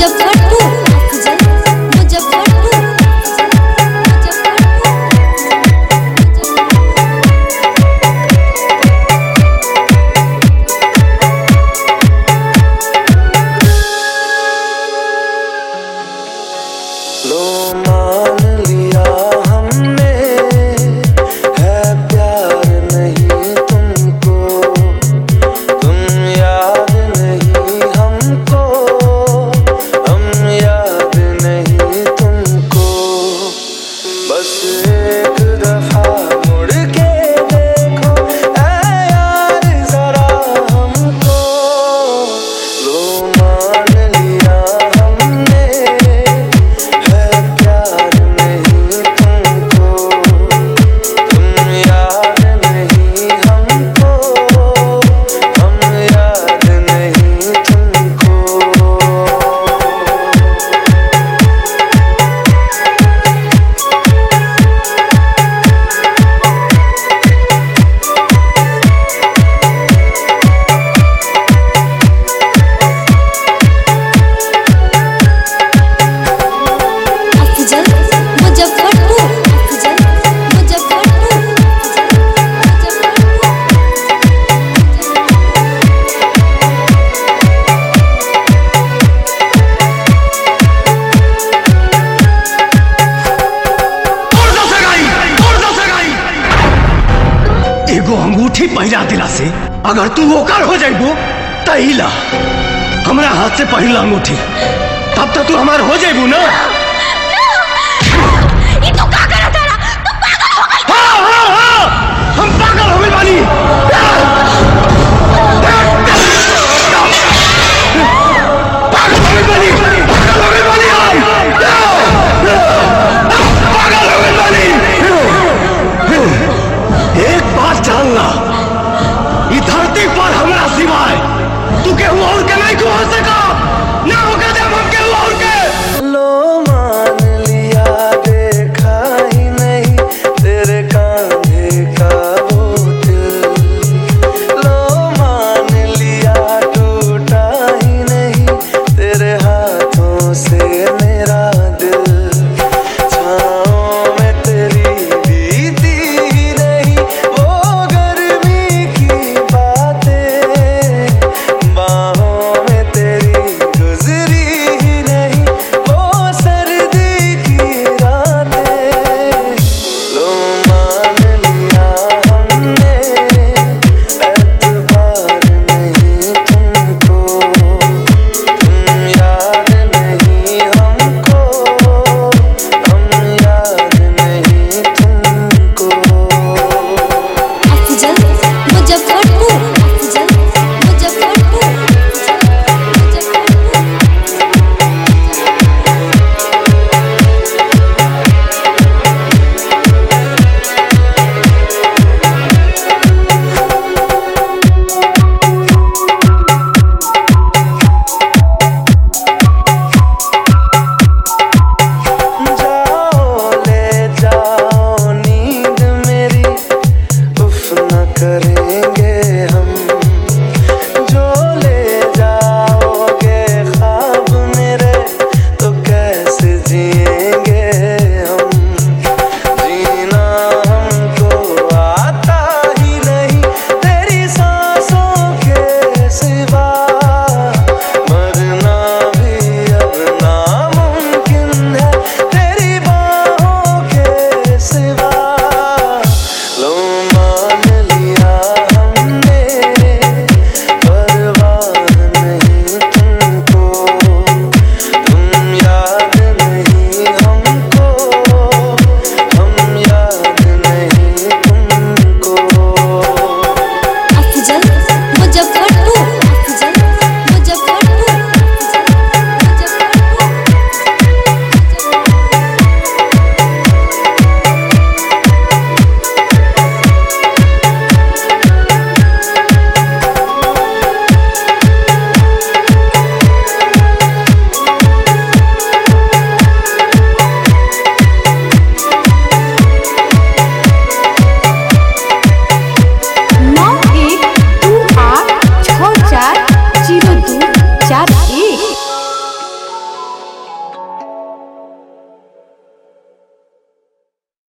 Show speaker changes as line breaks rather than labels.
जब पहिरा दिला से अगर तू ओकर हो जाइबो तहिला हमरा हाथ से पहिर अंगूठी तब तक तू हमार हो जाइबू ना, ना,
ये तो का